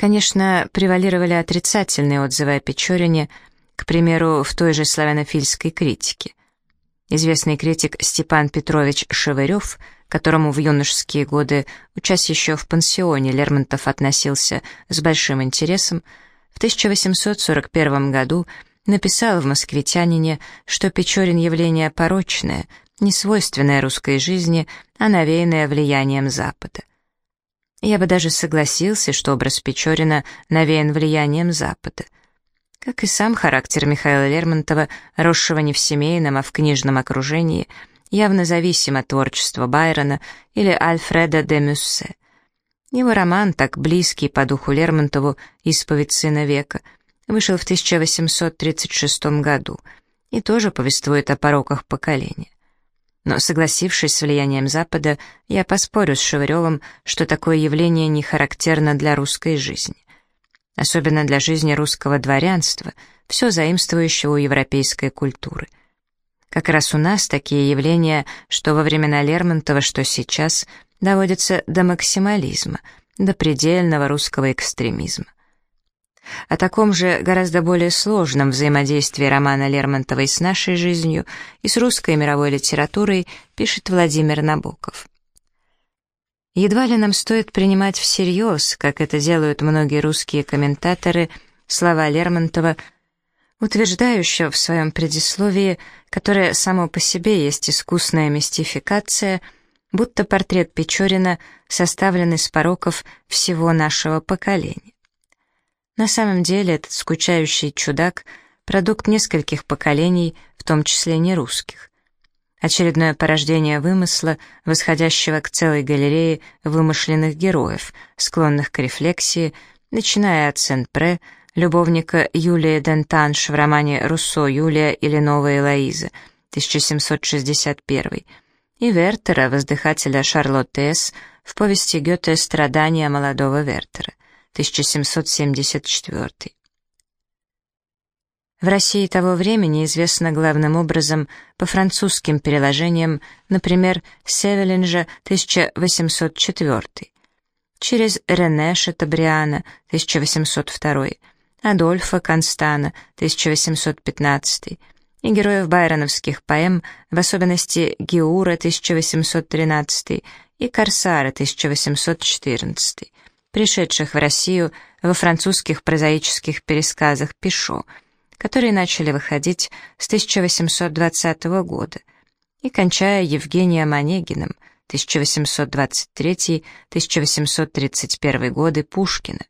Конечно, превалировали отрицательные отзывы о Печорине, к примеру, в той же славянофильской критике. Известный критик Степан Петрович Шевырев, которому в юношеские годы, учась еще в пансионе, Лермонтов относился с большим интересом, в 1841 году написал в «Москвитянине», что Печорин явление порочное, не свойственное русской жизни, а навеянное влиянием Запада. Я бы даже согласился, что образ Печорина навеян влиянием Запада. Как и сам характер Михаила Лермонтова, росшего не в семейном, а в книжном окружении, явно зависим от творчества Байрона или Альфреда де Мюссе. Его роман, так близкий по духу Лермонтову «Исповедь сына века», вышел в 1836 году и тоже повествует о пороках поколения. Но, согласившись с влиянием Запада, я поспорю с Шевыревым, что такое явление не характерно для русской жизни. Особенно для жизни русского дворянства, все заимствующего у европейской культуры. Как раз у нас такие явления, что во времена Лермонтова, что сейчас, доводятся до максимализма, до предельного русского экстремизма. О таком же гораздо более сложном взаимодействии романа Лермонтовой с нашей жизнью и с русской мировой литературой пишет Владимир Набоков. Едва ли нам стоит принимать всерьез, как это делают многие русские комментаторы, слова Лермонтова, утверждающего в своем предисловии, которое само по себе есть искусная мистификация, будто портрет Печорина составлен из пороков всего нашего поколения. На самом деле этот скучающий чудак — продукт нескольких поколений, в том числе не русских. Очередное порождение вымысла, восходящего к целой галерее вымышленных героев, склонных к рефлексии, начиная от Сен-Пре, любовника Юлии Дентанш в романе «Руссо, Юлия или Новая Элоиза» 1761, и Вертера, воздыхателя Шарлотты С. в повести Гёте «Страдания молодого Вертера». 1774. В России того времени известно главным образом по французским переложениям, например, Севелинжа 1804, через Рене Шатабриана 1802, Адольфа Констана 1815 и героев байроновских поэм, в особенности Геура 1813 и Корсара 1814 пришедших в Россию во французских прозаических пересказах Пишо, которые начали выходить с 1820 года, и кончая Евгением Онегиным 1823-1831 годы Пушкина,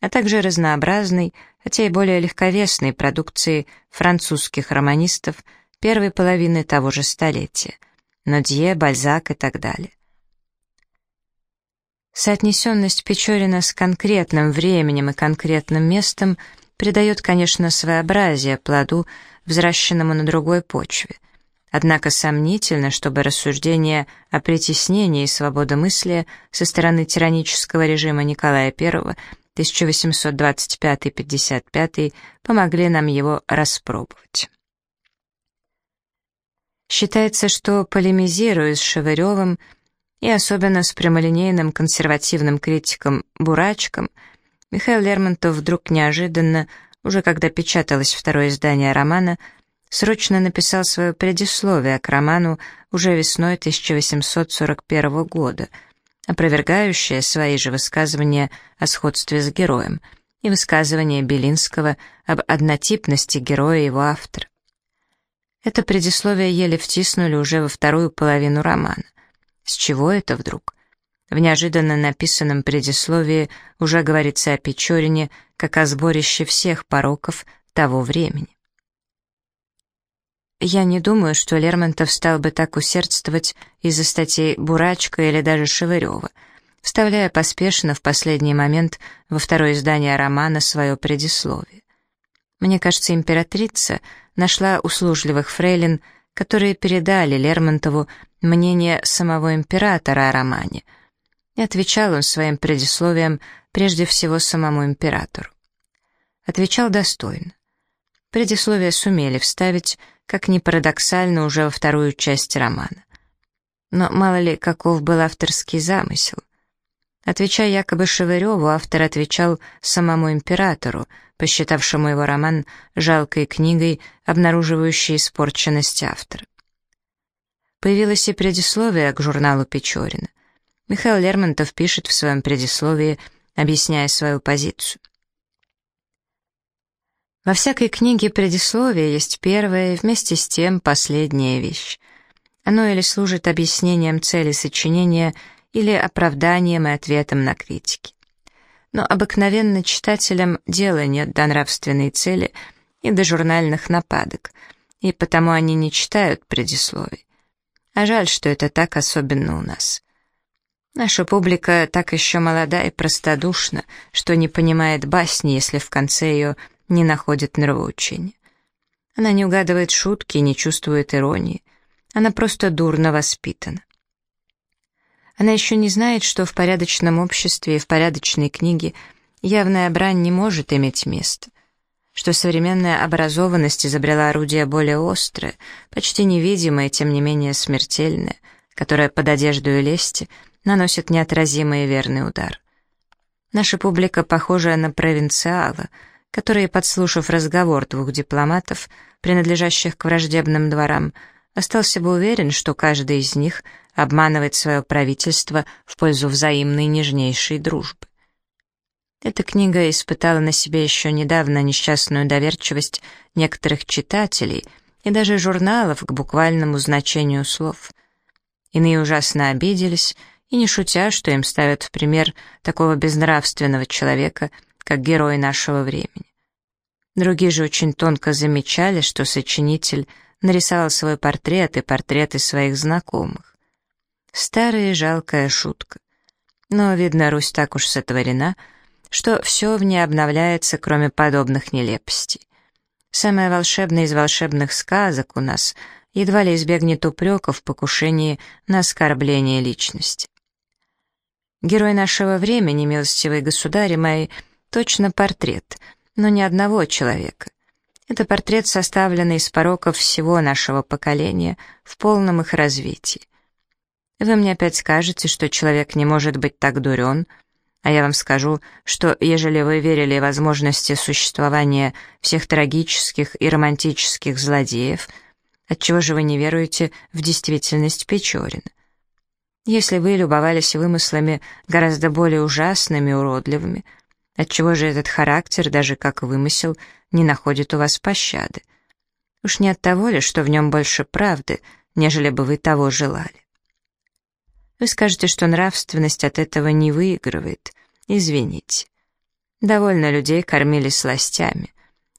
а также разнообразной, хотя и более легковесной продукции французских романистов первой половины того же столетия, Нодье, Бальзак и так далее. Соотнесенность Печорина с конкретным временем и конкретным местом придает, конечно, своеобразие плоду, взращенному на другой почве. Однако сомнительно, чтобы рассуждения о притеснении свободомыслия со стороны тиранического режима Николая I 1825-55 помогли нам его распробовать. Считается, что, полемизируя с Шевыревым, и особенно с прямолинейным консервативным критиком Бурачком, Михаил Лермонтов вдруг неожиданно, уже когда печаталось второе издание романа, срочно написал свое предисловие к роману уже весной 1841 года, опровергающее свои же высказывания о сходстве с героем и высказывание Белинского об однотипности героя и его автора. Это предисловие еле втиснули уже во вторую половину романа. С чего это вдруг? В неожиданно написанном предисловии уже говорится о Печорине как о сборище всех пороков того времени. Я не думаю, что Лермонтов стал бы так усердствовать из-за статей Бурачка или даже Шевырева, вставляя поспешно в последний момент во второе издание романа свое предисловие. Мне кажется, императрица нашла услужливых фрейлин, которые передали Лермонтову мнение самого императора о романе. И отвечал он своим предисловием прежде всего самому императору. Отвечал достойно. Предисловие сумели вставить, как ни парадоксально, уже во вторую часть романа. Но мало ли, каков был авторский замысел. Отвечая якобы Шевыреву, автор отвечал самому императору, посчитавшему его роман жалкой книгой, обнаруживающей испорченность автора. Появилось и предисловие к журналу Печорина. Михаил Лермонтов пишет в своем предисловии, объясняя свою позицию. Во всякой книге предисловие есть первая и вместе с тем последняя вещь. Оно или служит объяснением цели сочинения, или оправданием и ответом на критики. Но обыкновенно читателям дела нет до нравственной цели и до журнальных нападок, и потому они не читают предисловий. А жаль, что это так особенно у нас. Наша публика так еще молода и простодушна, что не понимает басни, если в конце ее не находит нравоучения. Она не угадывает шутки, не чувствует иронии. Она просто дурно воспитана. Она еще не знает, что в порядочном обществе и в порядочной книге явная брань не может иметь места, что современная образованность изобрела орудие более острое, почти невидимое, тем не менее смертельное, которое под одежду и лести наносит неотразимый и верный удар. Наша публика похожа на провинциала, которые, подслушав разговор двух дипломатов, принадлежащих к враждебным дворам, остался бы уверен, что каждый из них — обманывает свое правительство в пользу взаимной нежнейшей дружбы. Эта книга испытала на себе еще недавно несчастную доверчивость некоторых читателей и даже журналов к буквальному значению слов. Иные ужасно обиделись, и не шутя, что им ставят в пример такого безнравственного человека, как герой нашего времени. Другие же очень тонко замечали, что сочинитель нарисовал свой портрет и портреты своих знакомых. Старая жалкая шутка. Но, видно, Русь так уж сотворена, что все в ней обновляется, кроме подобных нелепостей. Самое волшебное из волшебных сказок у нас едва ли избегнет упреков в покушении на оскорбление личности. Герой нашего времени, милостивый государь мои, точно портрет, но не одного человека. Это портрет, составленный из пороков всего нашего поколения в полном их развитии. Вы мне опять скажете, что человек не может быть так дурен, а я вам скажу, что ежели вы верили возможности существования всех трагических и романтических злодеев, отчего же вы не веруете в действительность Печорина? Если вы любовались вымыслами гораздо более ужасными и уродливыми, отчего же этот характер, даже как вымысел, не находит у вас пощады? Уж не от того ли, что в нем больше правды, нежели бы вы того желали? Вы скажете, что нравственность от этого не выигрывает. Извините. Довольно людей кормили сластями.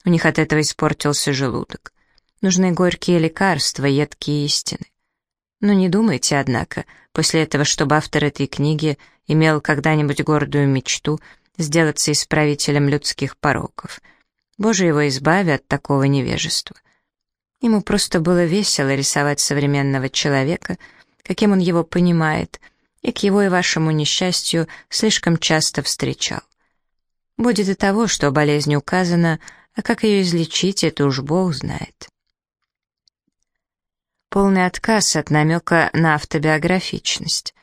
У них от этого испортился желудок. Нужны горькие лекарства, едкие истины. Но не думайте, однако, после этого, чтобы автор этой книги имел когда-нибудь гордую мечту сделаться исправителем людских пороков. Боже его избави от такого невежества. Ему просто было весело рисовать современного человека — каким он его понимает, и к его и вашему несчастью слишком часто встречал. Будет и того, что болезнь указана, а как ее излечить, это уж Бог знает. Полный отказ от намека на автобиографичность.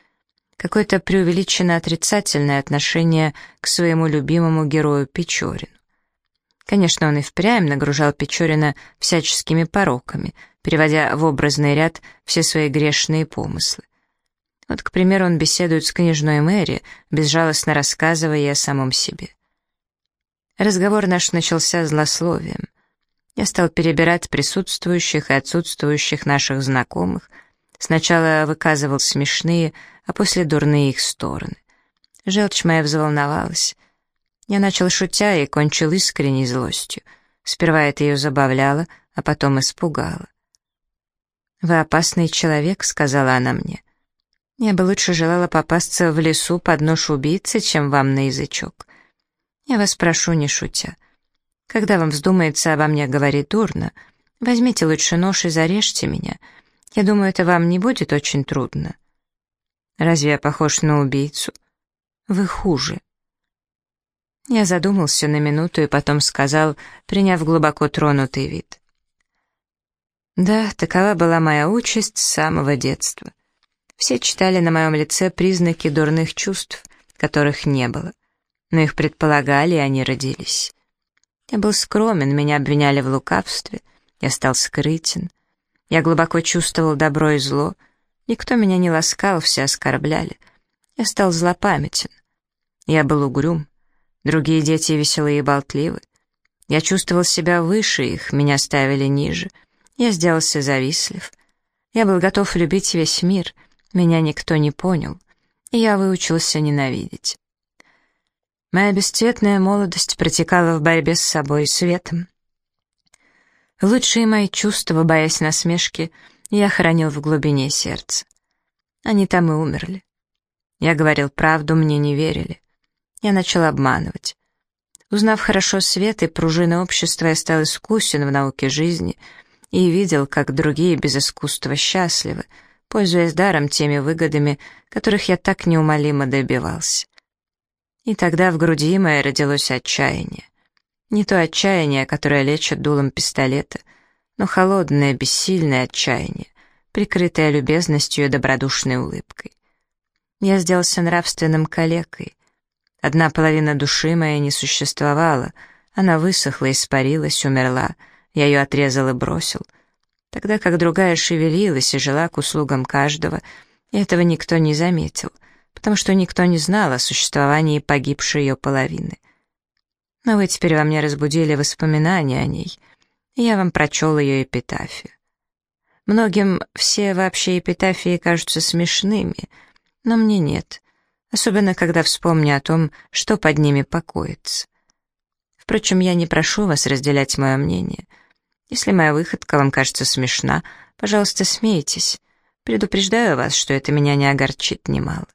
Какое-то преувеличенно отрицательное отношение к своему любимому герою Печорину. Конечно, он и впрямь нагружал Печорина всяческими пороками, переводя в образный ряд все свои грешные помыслы. Вот, к примеру, он беседует с княжной Мэри, безжалостно рассказывая ей о самом себе. Разговор наш начался злословием. Я стал перебирать присутствующих и отсутствующих наших знакомых. Сначала выказывал смешные, а после дурные их стороны. Желчь моя взволновалась. Я начал шутя и кончил искренней злостью. Сперва это ее забавляло, а потом испугало. «Вы опасный человек», — сказала она мне. «Я бы лучше желала попасться в лесу под нож убийцы, чем вам на язычок. Я вас прошу, не шутя. Когда вам вздумается обо мне говорить дурно, возьмите лучше нож и зарежьте меня. Я думаю, это вам не будет очень трудно». «Разве я похож на убийцу?» «Вы хуже». Я задумался на минуту и потом сказал, приняв глубоко тронутый вид. Да, такова была моя участь с самого детства. Все читали на моем лице признаки дурных чувств, которых не было. Но их предполагали, и они родились. Я был скромен, меня обвиняли в лукавстве, я стал скрытен. Я глубоко чувствовал добро и зло. Никто меня не ласкал, все оскорбляли. Я стал злопамятен. Я был угрюм. Другие дети веселые и болтливы. Я чувствовал себя выше их, меня ставили ниже. Я сделался завистлив. Я был готов любить весь мир. Меня никто не понял. И я выучился ненавидеть. Моя бесцветная молодость протекала в борьбе с собой и светом. Лучшие мои чувства, боясь насмешки, я хранил в глубине сердца. Они там и умерли. Я говорил правду, мне не верили. Я начал обманывать. Узнав хорошо свет и пружины общества, я стал искусен в науке жизни и видел, как другие без искусства счастливы, пользуясь даром теми выгодами, которых я так неумолимо добивался. И тогда в груди моей родилось отчаяние. Не то отчаяние, которое лечит дулом пистолета, но холодное, бессильное отчаяние, прикрытое любезностью и добродушной улыбкой. Я сделался нравственным калекой. Одна половина души моей не существовала, она высохла, испарилась, умерла, я ее отрезал и бросил, тогда как другая шевелилась и жила к услугам каждого, и этого никто не заметил — потому что никто не знал о существовании погибшей ее половины. Но вы теперь во мне разбудили воспоминания о ней, я вам прочел ее эпитафию. Многим все вообще эпитафии кажутся смешными, но мне нет, особенно когда вспомню о том, что под ними покоится. Впрочем, я не прошу вас разделять мое мнение. Если моя выходка вам кажется смешна, пожалуйста, смейтесь. Предупреждаю вас, что это меня не огорчит немало.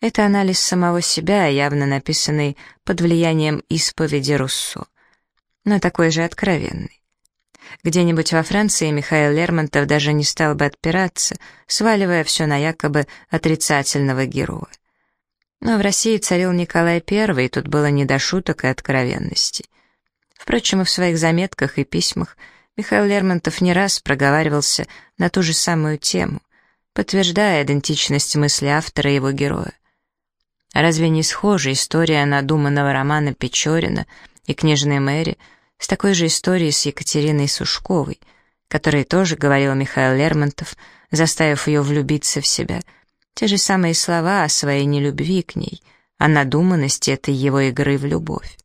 Это анализ самого себя, явно написанный под влиянием исповеди Руссо, но такой же откровенный. Где-нибудь во Франции Михаил Лермонтов даже не стал бы отпираться, сваливая все на якобы отрицательного героя. Но в России царил Николай I, и тут было не до шуток и откровенности. Впрочем, и в своих заметках и письмах Михаил Лермонтов не раз проговаривался на ту же самую тему, подтверждая идентичность мысли автора и его героя. Разве не схожа история надуманного романа Печорина и княжны Мэри с такой же историей с Екатериной Сушковой, которой тоже говорил Михаил Лермонтов, заставив ее влюбиться в себя, те же самые слова о своей нелюбви к ней, о надуманности этой его игры в любовь.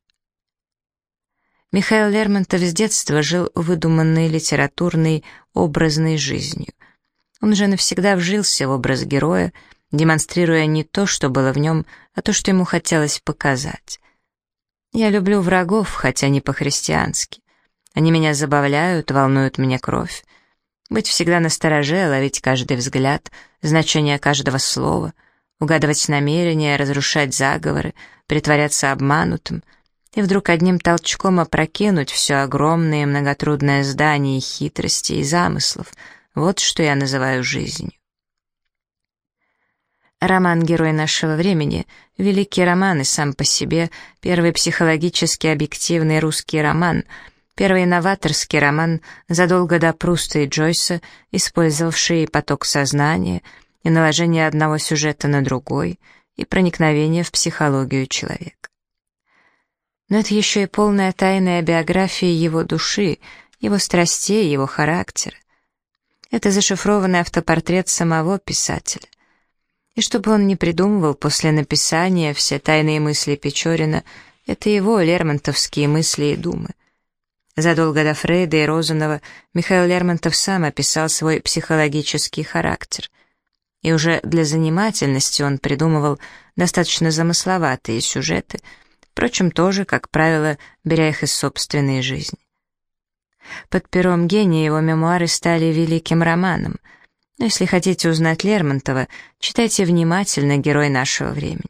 Михаил Лермонтов с детства жил выдуманной литературной образной жизнью. Он уже навсегда вжился в образ героя, демонстрируя не то, что было в нем, а то, что ему хотелось показать. Я люблю врагов, хотя не по-христиански. Они меня забавляют, волнуют мне кровь. Быть всегда настороже, ловить каждый взгляд, значение каждого слова, угадывать намерения, разрушать заговоры, притворяться обманутым и вдруг одним толчком опрокинуть все огромное многотрудное здание хитрости и замыслов. Вот что я называю жизнью. Роман «Герой нашего времени» — великий роман и сам по себе, первый психологически объективный русский роман, первый новаторский роман задолго до Пруста и Джойса, использовавший поток сознания и наложение одного сюжета на другой и проникновение в психологию человека. Но это еще и полная тайная биография его души, его страстей, его характера. Это зашифрованный автопортрет самого писателя. И чтобы он не придумывал после написания все тайные мысли Печорина, это его лермонтовские мысли и думы. Задолго до Фрейда и Розанова Михаил Лермонтов сам описал свой психологический характер. И уже для занимательности он придумывал достаточно замысловатые сюжеты, впрочем, тоже, как правило, беря их из собственной жизни. Под пером гения его мемуары стали великим романом — но если хотите узнать Лермонтова, читайте внимательно «Герой нашего времени».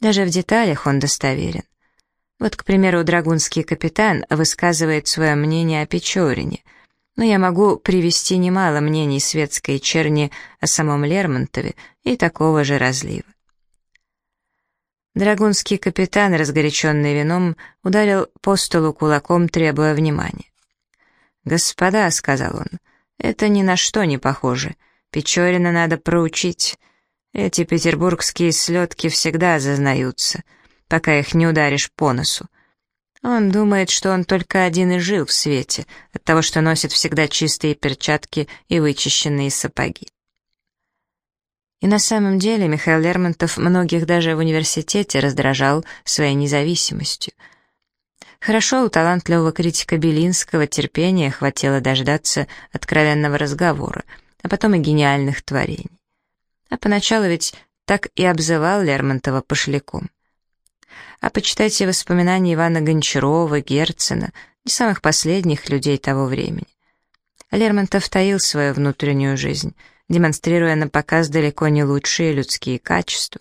Даже в деталях он достоверен. Вот, к примеру, драгунский капитан высказывает свое мнение о Печорине, но я могу привести немало мнений светской черни о самом Лермонтове и такого же разлива. Драгунский капитан, разгоряченный вином, ударил по столу кулаком, требуя внимания. «Господа», — сказал он, — это ни на что не похоже. Печорина надо проучить. Эти петербургские слетки всегда зазнаются, пока их не ударишь по носу. Он думает, что он только один и жил в свете, от того, что носит всегда чистые перчатки и вычищенные сапоги. И на самом деле Михаил Лермонтов многих даже в университете раздражал своей независимостью. Хорошо у талантливого критика Белинского терпения хватило дождаться откровенного разговора, а потом и гениальных творений. А поначалу ведь так и обзывал Лермонтова пошляком. А почитайте воспоминания Ивана Гончарова, Герцена, не самых последних людей того времени. Лермонтов таил свою внутреннюю жизнь, демонстрируя на показ далеко не лучшие людские качества.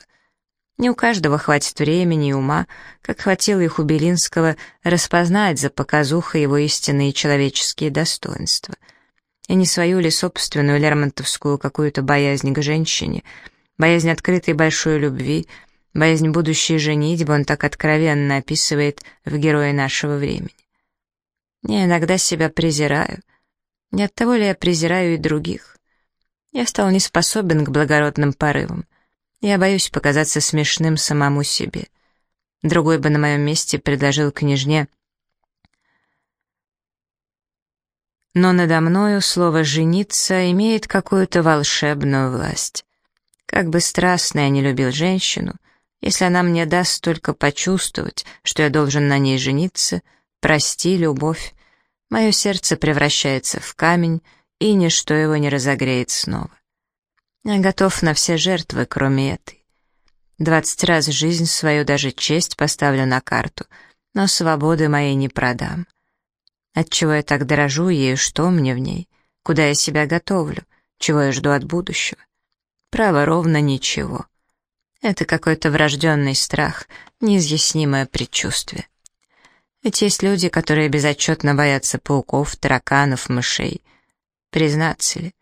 Не у каждого хватит времени и ума, как хватило их у Белинского, распознать за показухой его истинные человеческие достоинства. И не свою ли собственную лермонтовскую какую-то боязнь к женщине, боязнь открытой большой любви — Боязнь будущей женитьбы он так откровенно описывает в герое нашего времени. Я иногда себя презираю. Не от того ли я презираю и других? Я стал не способен к благородным порывам. Я боюсь показаться смешным самому себе. Другой бы на моем месте предложил княжне но надо мною слово «жениться» имеет какую-то волшебную власть. Как бы страстно я не любил женщину, если она мне даст только почувствовать, что я должен на ней жениться, прости, любовь, мое сердце превращается в камень, и ничто его не разогреет снова. Я готов на все жертвы, кроме этой. Двадцать раз жизнь свою, даже честь поставлю на карту, но свободы моей не продам. Отчего я так дорожу ею, что мне в ней, куда я себя готовлю, чего я жду от будущего? Право ровно ничего. Это какой-то врожденный страх, неизъяснимое предчувствие. Ведь есть люди, которые безотчетно боятся пауков, тараканов, мышей. Признаться ли?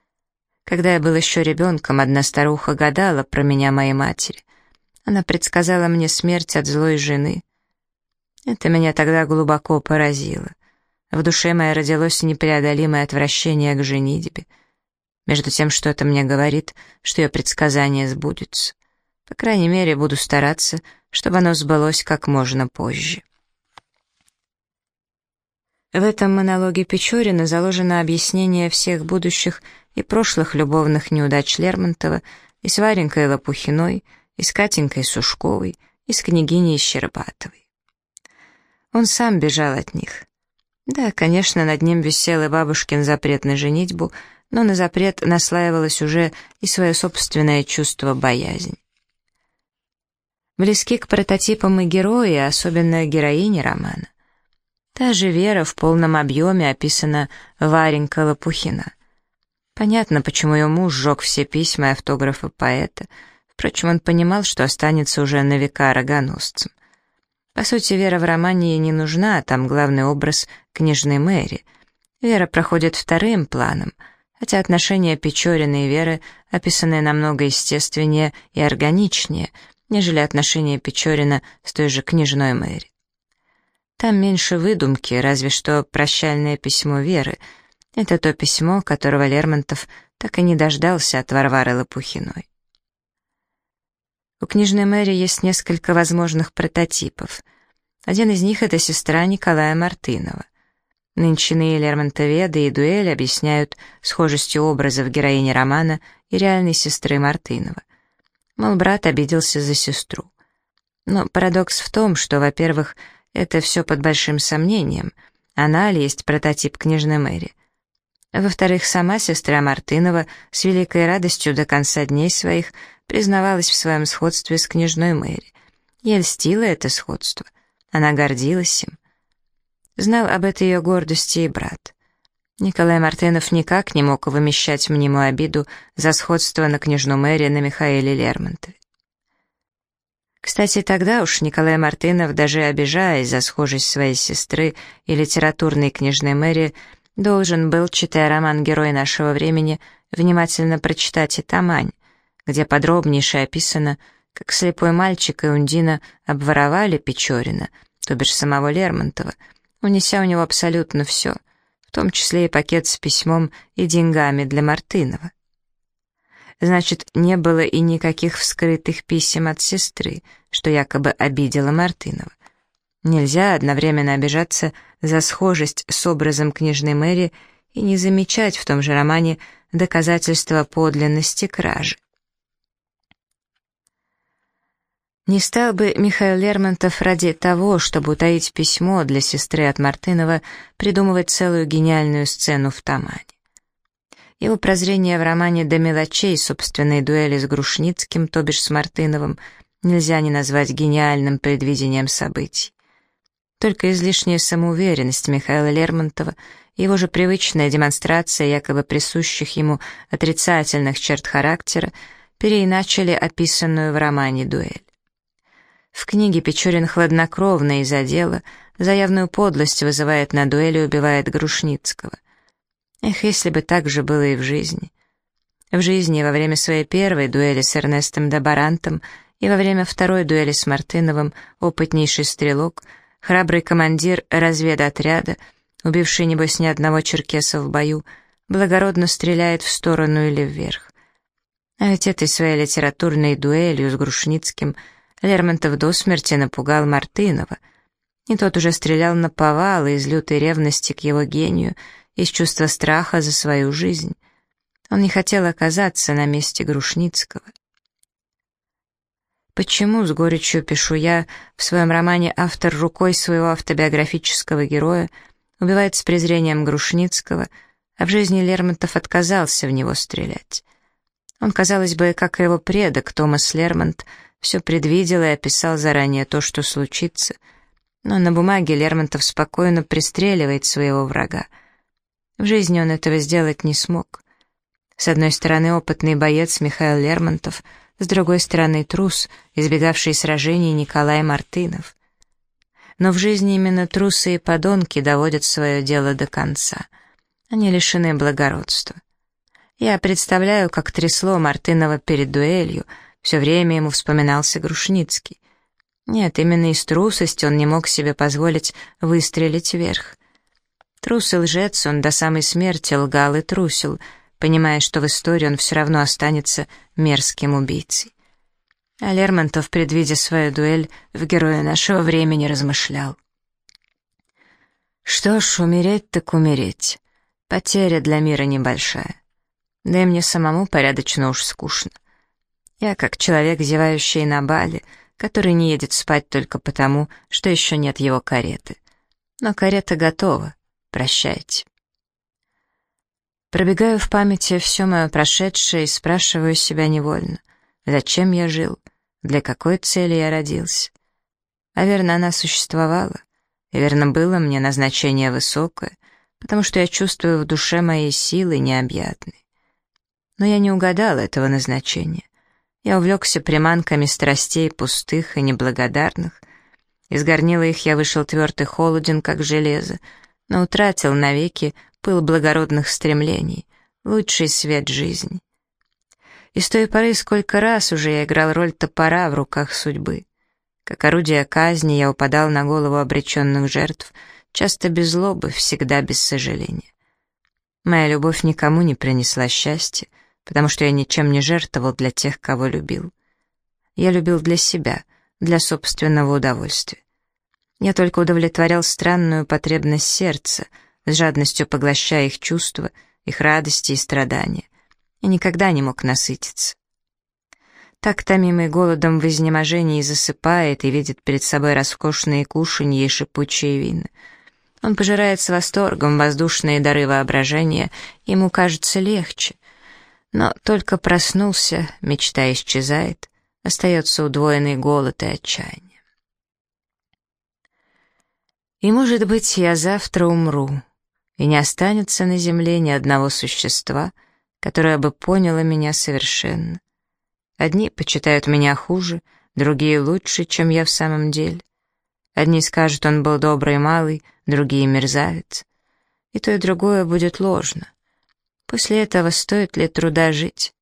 Когда я был еще ребенком, одна старуха гадала про меня моей матери. Она предсказала мне смерть от злой жены. Это меня тогда глубоко поразило. В душе моей родилось непреодолимое отвращение к женитьбе. Между тем, что это мне говорит, что ее предсказание сбудется. По крайней мере, буду стараться, чтобы оно сбылось как можно позже. В этом монологе Печорина заложено объяснение всех будущих и прошлых любовных неудач Лермонтова и с Варенькой Лопухиной, и с Катенькой Сушковой, и с княгиней Щербатовой. Он сам бежал от них. Да, конечно, над ним висел и бабушкин запрет на женитьбу, но на запрет наслаивалось уже и свое собственное чувство боязни близки к прототипам и герои, особенно героини романа. Та же Вера в полном объеме описана Варенька Лопухина. Понятно, почему ее муж сжег все письма и автографы поэта. Впрочем, он понимал, что останется уже на века рогоносцем. По сути, Вера в романе ей не нужна, а там главный образ княжны Мэри. Вера проходит вторым планом, хотя отношения Печорина и Веры описаны намного естественнее и органичнее — нежели отношения Печорина с той же княжной Мэри. Там меньше выдумки, разве что прощальное письмо Веры. Это то письмо, которого Лермонтов так и не дождался от Варвары Лопухиной. У княжной Мэри есть несколько возможных прототипов. Один из них — это сестра Николая Мартынова. Нынчные Лермонтоведы и дуэль объясняют схожестью образов героини романа и реальной сестры Мартынова. Мол, брат обиделся за сестру. Но парадокс в том, что, во-первых, это все под большим сомнением. Она ли есть прототип княжны Мэри? Во-вторых, сама сестра Мартынова с великой радостью до конца дней своих признавалась в своем сходстве с княжной Мэри. Ей льстило это сходство. Она гордилась им. Знал об этой ее гордости и брат. Николай Мартынов никак не мог вымещать мнимую обиду за сходство на княжну Мэри на Михаиле Лермонтове. Кстати, тогда уж Николай Мартынов, даже обижаясь за схожесть своей сестры и литературной княжной Мэри, должен был, читая роман «Герой нашего времени», внимательно прочитать и Тамань, где подробнейше описано, как слепой мальчик и Ундина обворовали Печорина, то бишь самого Лермонтова, унеся у него абсолютно все — в том числе и пакет с письмом и деньгами для Мартынова. Значит, не было и никаких вскрытых писем от сестры, что якобы обидела Мартынова. Нельзя одновременно обижаться за схожесть с образом княжны Мэри и не замечать в том же романе доказательства подлинности кражи. Не стал бы Михаил Лермонтов ради того, чтобы утаить письмо для сестры от Мартынова, придумывать целую гениальную сцену в Тамане. Его прозрение в романе «До мелочей» собственной дуэли с Грушницким, то бишь с Мартыновым, нельзя не назвать гениальным предвидением событий. Только излишняя самоуверенность Михаила Лермонтова, его же привычная демонстрация якобы присущих ему отрицательных черт характера переиначили описанную в романе «Дуэль». В книге Печорин хладнокровно дела за явную подлость вызывает на дуэли и убивает Грушницкого. Эх, если бы так же было и в жизни. В жизни во время своей первой дуэли с Эрнестом Добарантом и во время второй дуэли с Мартыновым опытнейший стрелок, храбрый командир разведотряда, убивший, небось, ни одного черкеса в бою, благородно стреляет в сторону или вверх. А ведь этой своей литературной дуэлью с Грушницким Лермонтов до смерти напугал Мартынова, и тот уже стрелял на повал из лютой ревности к его гению — из чувства страха за свою жизнь. Он не хотел оказаться на месте Грушницкого. Почему, с горечью пишу я, в своем романе автор рукой своего автобиографического героя убивает с презрением Грушницкого, а в жизни Лермонтов отказался в него стрелять? Он, казалось бы, как и его предок Томас Лермонт, все предвидел и описал заранее то, что случится, но на бумаге Лермонтов спокойно пристреливает своего врага — в жизни он этого сделать не смог. С одной стороны, опытный боец Михаил Лермонтов, с другой стороны, трус, избегавший сражений Николай Мартынов. Но в жизни именно трусы и подонки доводят свое дело до конца. Они лишены благородства. Я представляю, как трясло Мартынова перед дуэлью, все время ему вспоминался Грушницкий. Нет, именно из трусости он не мог себе позволить выстрелить вверх. Трус и лжец, он до самой смерти лгал и трусил, понимая, что в истории он все равно останется мерзким убийцей. А Лермонтов, предвидя свою дуэль, в героя нашего времени размышлял. Что ж, умереть так умереть. Потеря для мира небольшая. Да и мне самому порядочно уж скучно. Я как человек, зевающий на бале, который не едет спать только потому, что еще нет его кареты. Но карета готова. Прощайте. Пробегаю в памяти все мое прошедшее и спрашиваю себя невольно, зачем я жил, для какой цели я родился. А верно, она существовала, и верно было мне назначение высокое, потому что я чувствую в душе моей силы необъятной. Но я не угадал этого назначения. Я увлекся приманками страстей пустых и неблагодарных. Из горнила их я вышел твердый холоден, как железо, но утратил навеки пыл благородных стремлений, лучший свет жизни. И с той поры сколько раз уже я играл роль топора в руках судьбы. Как орудие казни я упадал на голову обреченных жертв, часто без злобы, всегда без сожаления. Моя любовь никому не принесла счастья, потому что я ничем не жертвовал для тех, кого любил. Я любил для себя, для собственного удовольствия. Я только удовлетворял странную потребность сердца, с жадностью поглощая их чувства, их радости и страдания, и никогда не мог насытиться. Так, томимый голодом в изнеможении, засыпает и видит перед собой роскошные кушанья и шипучие вина. Он пожирает с восторгом воздушные дары воображения, ему кажется легче. Но только проснулся, мечта исчезает, остается удвоенный голод и отчаяние. И, может быть, я завтра умру, и не останется на земле ни одного существа, которое бы поняло меня совершенно. Одни почитают меня хуже, другие лучше, чем я в самом деле. Одни скажут, он был добрый малый, другие — мерзавец. И то, и другое будет ложно. После этого стоит ли труда жить?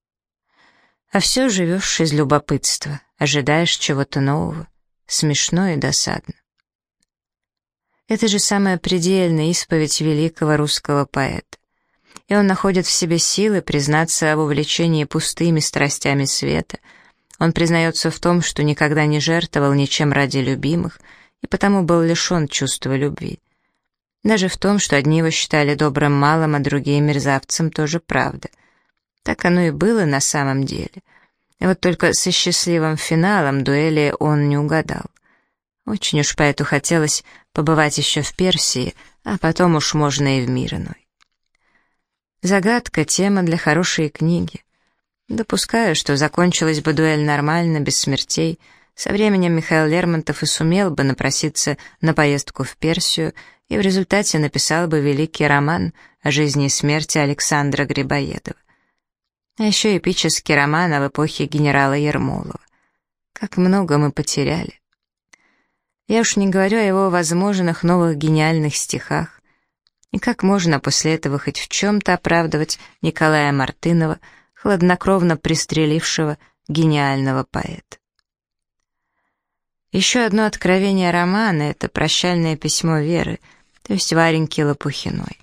А все живешь из любопытства, ожидаешь чего-то нового, смешно и досадно. Это же самая предельная исповедь великого русского поэта. и он находит в себе силы признаться об увлечении пустыми страстями света. Он признается в том, что никогда не жертвовал ничем ради любимых, и потому был лишен чувства любви. Даже в том, что одни его считали добрым малым, а другие мерзавцем, тоже правда. Так оно и было на самом деле. И вот только со счастливым финалом дуэли он не угадал. Очень уж поэту хотелось побывать еще в Персии, а потом уж можно и в мир иной. Загадка — тема для хорошей книги. Допускаю, что закончилась бы дуэль нормально, без смертей. Со временем Михаил Лермонтов и сумел бы напроситься на поездку в Персию и в результате написал бы великий роман о жизни и смерти Александра Грибоедова. А еще эпический роман об эпохе генерала Ермолова. Как много мы потеряли. Я уж не говорю о его возможных новых гениальных стихах. И как можно после этого хоть в чем-то оправдывать Николая Мартынова, хладнокровно пристрелившего гениального поэта? Еще одно откровение романа — это прощальное письмо Веры, то есть Вареньки Лопухиной.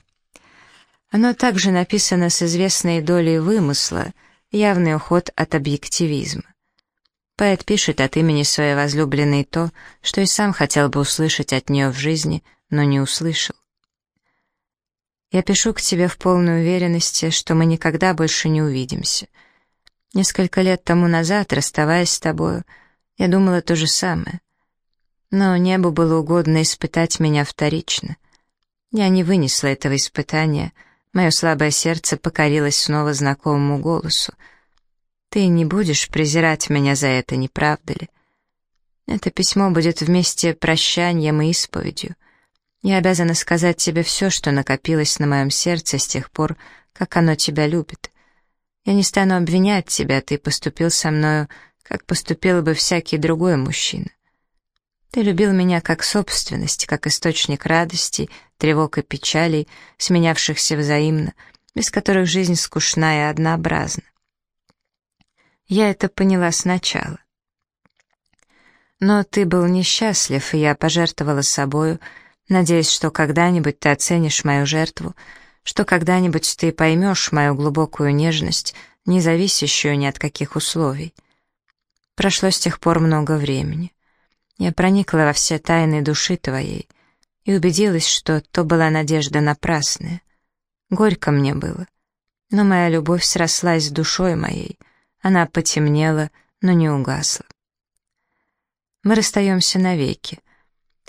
Оно также написано с известной долей вымысла, явный уход от объективизма. Поэт пишет от имени своей возлюбленной то, что и сам хотел бы услышать от нее в жизни, но не услышал. Я пишу к тебе в полной уверенности, что мы никогда больше не увидимся. Несколько лет тому назад, расставаясь с тобою, я думала то же самое. Но небу было угодно испытать меня вторично. Я не вынесла этого испытания, мое слабое сердце покорилось снова знакомому голосу — ты не будешь презирать меня за это, не правда ли? Это письмо будет вместе прощанием и исповедью. Я обязана сказать тебе все, что накопилось на моем сердце с тех пор, как оно тебя любит. Я не стану обвинять тебя, ты поступил со мною, как поступил бы всякий другой мужчина. Ты любил меня как собственность, как источник радости, тревог и печалей, сменявшихся взаимно, без которых жизнь скучна и однообразна. Я это поняла сначала. Но ты был несчастлив, и я пожертвовала собою, надеясь, что когда-нибудь ты оценишь мою жертву, что когда-нибудь ты поймешь мою глубокую нежность, не зависящую ни от каких условий. Прошло с тех пор много времени. Я проникла во все тайны души твоей и убедилась, что то была надежда напрасная. Горько мне было, но моя любовь срослась с душой моей, она потемнела, но не угасла. Мы расстаемся навеки.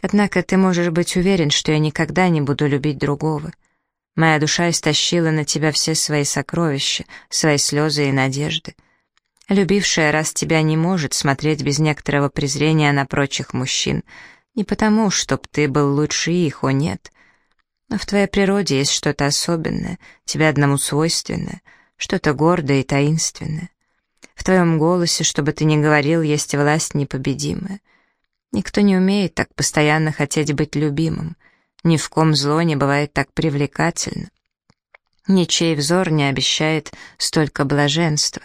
Однако ты можешь быть уверен, что я никогда не буду любить другого. Моя душа истощила на тебя все свои сокровища, свои слезы и надежды. Любившая раз тебя не может смотреть без некоторого презрения на прочих мужчин, не потому, чтоб ты был лучше их, о нет. Но в твоей природе есть что-то особенное, тебе одному свойственное, что-то гордое и таинственное. В твоем голосе, что бы ты ни говорил, есть власть непобедимая. Никто не умеет так постоянно хотеть быть любимым. Ни в ком зло не бывает так привлекательно. Ничей взор не обещает столько блаженства.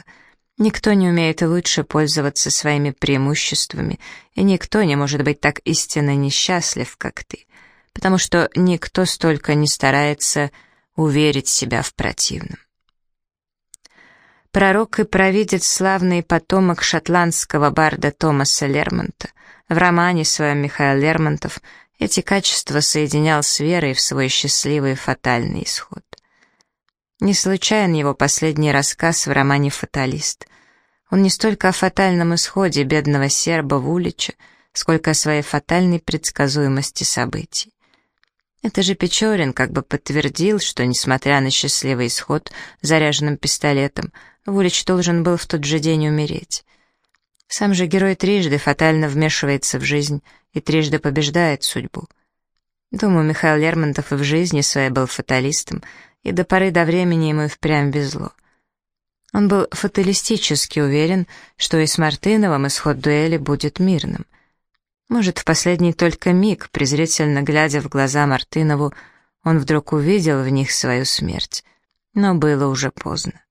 Никто не умеет лучше пользоваться своими преимуществами, и никто не может быть так истинно несчастлив, как ты, потому что никто столько не старается уверить себя в противном. Пророк и провидец, славный потомок шотландского барда Томаса Лермонта. В романе своем Михаил Лермонтов эти качества соединял с верой в свой счастливый фатальный исход. Не случайен его последний рассказ в романе «Фаталист». Он не столько о фатальном исходе бедного серба Вулича, сколько о своей фатальной предсказуемости событий. Это же Печорин как бы подтвердил, что, несмотря на счастливый исход заряженным пистолетом, Вулич должен был в тот же день умереть. Сам же герой трижды фатально вмешивается в жизнь и трижды побеждает судьбу. Думаю, Михаил Лермонтов и в жизни своей был фаталистом, и до поры до времени ему и впрямь везло. Он был фаталистически уверен, что и с Мартыновым исход дуэли будет мирным. Может, в последний только миг, презрительно глядя в глаза Мартынову, он вдруг увидел в них свою смерть. Но было уже поздно.